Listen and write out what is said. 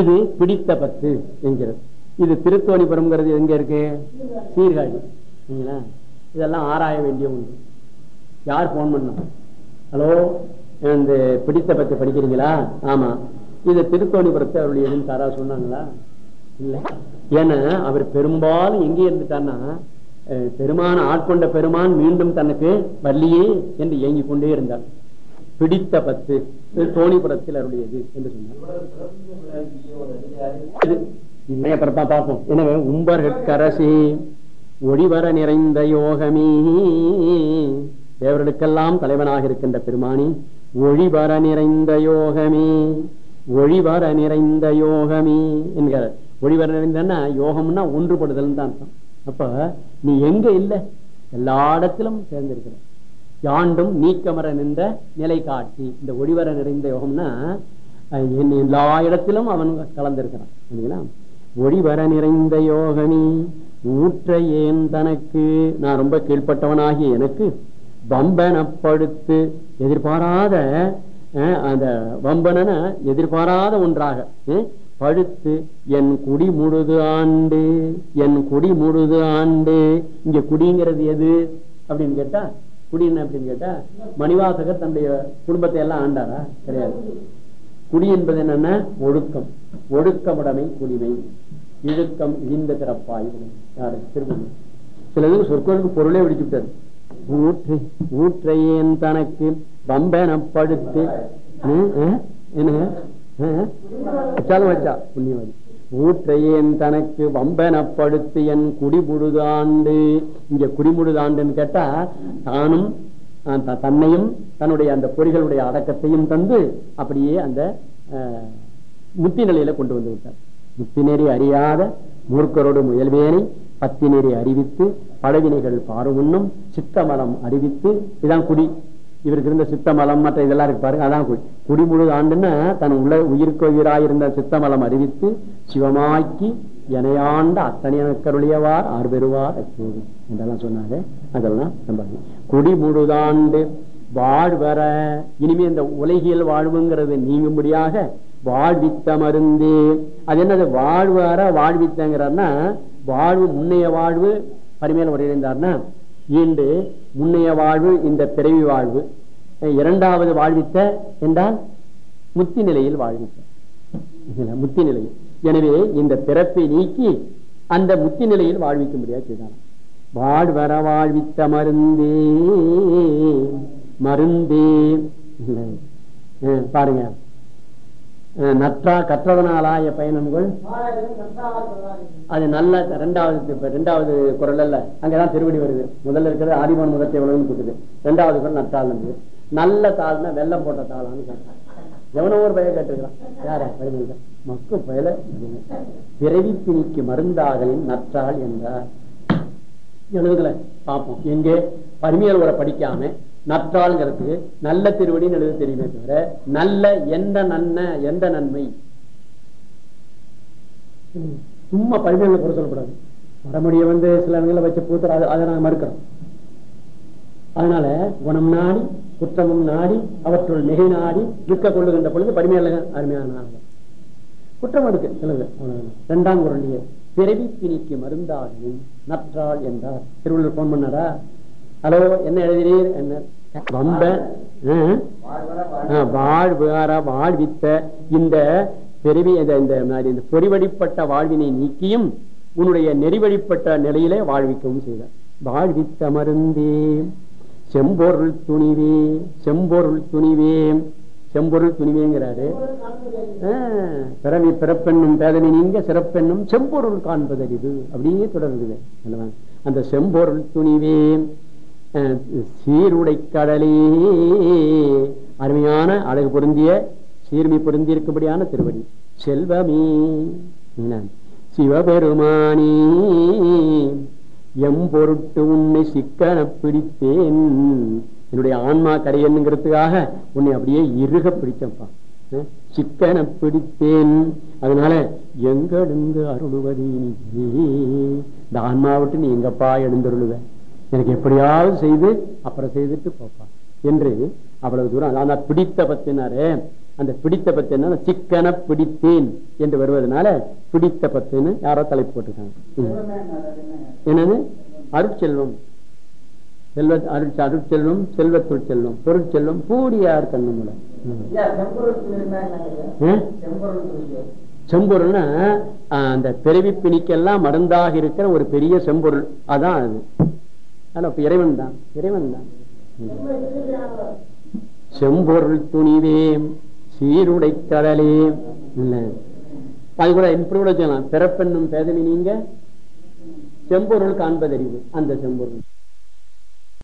இது பிடித்த பத்து என்கிறது. இது திருத்தோணிபுரம்ங்கிறது எங்க இருக்கு? சீர்காழி. இதெல்லாம் ஆராய வேண்டிய ஒன்று. யார் போன் பண்ணா ஹலோ இந்த பிடித்த பத்து படிக்கிறீங்களா? ஆமா. இது திருத்தோணிபுரத்தை அவருடைய எதுவும் தாரா சொன்னாங்களா? இல்ல. ஏன்னா அவர் பெரும்பாலும் எங்கே இருந்துட்டார்னா பெருமான பெருமான் ஆட்கொண்ட பெருமான் மீண்டும் தனக்கு வள்ளியே என்று இயங்கிக் கொண்டே இருந்தார். பிடித்த பத்து இது தோணிபுரத்தில் அருளியது என்று சொன்னார். பார்ப்போம். எனவே உம்பர்கரசி ஒளிவர நிறைந்த யோகமே தேவர்களுக்கெல்லாம் தலைவனாக இருக்கின்ற பெருமானி ஒளிவர நிறைந்த யோகமே ஒளிவர நிறைந்த யோகமே என்கிற ஒளிவர நிறைந்தன்னா யோகம்னா ஒன்றுபடுதல் தான் அர்த்தம். அப்ப நீ எங்க இல்லை? எல்லா இடத்திலும் சேர்ந்திருக்கிற. யாண்டும் நீக்கமர நின்ற நிலை காட்டி இந்த ஒளிவர நிறைந்த யோகம்னா என் எல்லா இடத்திலும் அவன் கலந்திருக்கிறான். சரிங்களா ஒளிவர நிறைந்த யோகனி ஊற்ற ஏன் தனக்கு? நான் ரொம்ப கீழ்பட்டவனாகிய எனக்கு வம்பனப்படுத்து எதிர்பாராத அஹ், அந்த வம்பன எதிர்பாராத ஒன்றாக படுத்து என் குடி முழுது ஆண்டு என் குடி முழுது ஆண்டு இங்க குடிங்கிறது எது? அப்படின்னு கேட்டா குடி என்ன அப்படின்னு கேட்டா மணிவாசகர் தன்னுடைய குடும்பத்தை எல்லாம் ஆண்டாரா? கிடையாது. குடி என்பது என்னன்னா ஒழுக்கம். ஒழுக்கமுடைமை குடிமை. இழுக்கம் இழிந்த திறப்பாய் யாரு? திருமணம். சிலது சொற்களுக்கு பொருளே விடிச்சு விட்டாரு. ஊற்று ஊற்றையேன் தனக்கு பம்பனப்படுத்து என்ன வச்சாலும் வச்சா புண்ணியவாதி. ஊற்றையேன் தனக்கு வம்பனப்படுத்தி என் குடிமுழுதாண்டு இங்க குடிமுழுதாண்டுன்னு கேட்டா தானும் அஹ், தன்னையும் தன்னுடைய அந்த பொறிகளுடைய அடக்கத்தையும் தந்து அப்படியே அந்த அஹ், முத்தி நிலையில கொண்டு வந்து விட்டார். முத்தி நெறி அறியாத மூர்க்கரோடு முயல்வேனை பத்தி நெறி அறிவித்து பழவினைகள் பாருமுன்னும் சித்தமலம் அறிவித்து இதான் குடி. இவருக்கு இருந்த சித்தமலம் மற்ற இதெல்லாம் இருக்கு பாருங்க அதான் குடி. குடி முழு ஆண்டுன்னா தன் உள்ள உயிர்க்கு உயிராயிருந்த சித்தமலம் அறிவித்து சிவமாக்கி எனையாண்ட அத்தனையனக்கருளியவார் ஆர்பெறுவார் அச்சோது என்றெல்லாம் சொன்னாங்க அதெல்லாம் நம்ம குடி முழுதாண்டு வாழ்வர இனிமே இந்த உலகியல் வாழ்வுங்கிறது நீங்கும்படியாக வாழ்வித்த மருந்து. அது என்னது? வாழ்வர வாழ்வித்தங்கிறார்னா வாழ்வு முன்னைய வாழ்வு பரிமையில் உரையடைந்தார்னா ஈண்டு முன்னைய வாழ்வு இந்த பிறவி வாழ்வு. இரண்டாவது வாழ்வித்த என்றால் முத்தி நிலையில் வாழ்வித்த. முத்தி நிலையில் எனவே இந்த பிறப்பை நீக்கி அந்த முத்தி நிலையில் வாழ்விக்க முடியாது செய்தான் வாழ்வர வாழ்வித்த மருந்தே மருந்தே. இல்லை. பாருங்க. நற்றா கற்றதனாலாய பயணங்கள் அது நல்ல ரெண்டாவது ரெண்டாவது குரல் அல்ல. அங்கதான் திருவடி வருது. முதல்ல இருக்கிறது ஆதிமன் முதத்தை எவ்வளவுன்னு கொடுக்குது ரெண்டாவது குரல் நற்றாள் இருந்தது நல்ல தாள்னா வெள்ளம் போட்ட தாளான்னு கேட்டான் எவனோ ஒரு பய கேட்டுக்கலாம் யார? பயணிகள் மக்கு பயல பிறவி பிணிக்கு மருந்தாகலின் நற்றாள் என்றார். எழுதுகளை பார்ப்போம். எங்கே? பரிமையல் உரை படிக்காம நற்றாளுங்கிறதுக்கு நல்ல திருவடின்னு எழுத தெரியுமே தவிர நல்ல எந்த நன்ன எந்த நன்மை? சும்மா பரிமையில குறை சொல்லக்கூடாது. வரமுடிய வந்து சில இடங்களில் வச்சு பூத்துற அதை நாங்கள் மறுக்கிறோம். அதனால குணம் நாடி குற்றமும் நாடி அவற்றுள் மிகை நாடி நிற்க கொள்ளுகின்ற பொழுது பரிமையில அருமையான குற்றம் இருக்கு சிலது. இரண்டாம் குரலியே பிறவி பிணிக்கு மருந்தாகும் நற்றாள் என்றார். திருவள்ளுவர் போன் பண்ணாரா? ஹலோ என்ன எழுதினீர் என்ன? வம்ப ஆஹ், வாழ்வார வாழ்வித்த இந்த பெருவி இந்த இந்த மாதிரி இந்த பொறிவழிப்பட்ட வாழ்வினை நீக்கியும் உன்னுடைய நெறிவழிப்பட்ட நிலையிலே வாழ்விக்கவும் செய்தார் வாழ்வித்த மருந்தே செம்பொருள் துணிவே செம்பொருள் துணிவே செம்பொருள் துணிவேங்கிறாரு. ஆஹ், பிறவி பிறப்பெண்ணும் பேதமை நீங்க சிறப்பெண்ணும் செம்பொருள் காண்பதறிவு. அப்படியே தொடர்ந்து அந்த செம்பொருள் துணிவே சீருடை கடலே. அருமையான அழகு பொருந்திய சீர்மை பொருந்தியிருக்கும்படியான திருவடி. செல்வமே. சிவபெருமானே எம் பொருட்டு உன்னை சிக்கன பிடித்தேன். என்னுடைய ஆன்மா கரையனுங்கிறதுக்காக உன்னை அப்படியே இறுக பிடிச்சப்பா சிக்கன பிடித்தேன். அதனால எங்கெழுந்து அருளுவது நீ இந்த ஆன்மாவிட்டு நீ எங்கப்பா எழுந்தருளுவ? எனக்கு எப்படியாவது செய்து அப்புறம் செய்துட்டு போப்பா. என்று அவ்வளவு தூரம் அதான் பிடித்த பத்தினாரு. அந்த பிடித்த பத்து என்ன சிக்கன பிடித்தேன் என்று வருவதனால பிடித்த பத்துன்னு யாரோ தலைப்பு போட்டிருக்காங்க. என்னது? அருட்செல்வம். செல்வ அருட் அருட்செல்வம் செல்வத்துள் செல்வம் பொருட்செல்வம் கூடியார் கண்ணுமுல செம்பொருள்னா அந்த பிறவி பிணிக்கெல்லாம் மருந்தாக இருக்கிற ஒரு பெரிய செம்பொருள். அதான் அது. ஆனா இப்ப இறைவன் தான். இறைவன் தான். செம்பொருள் துணிவேம் சீருடை கடலே இல்ல. அது கூட இப்படி கூட சொல்லலாம் பிறப்பெண்ணும் பேதமி நீங்க. செம்பொருள் காண்பதறிவு. அந்த செம்பொருள்.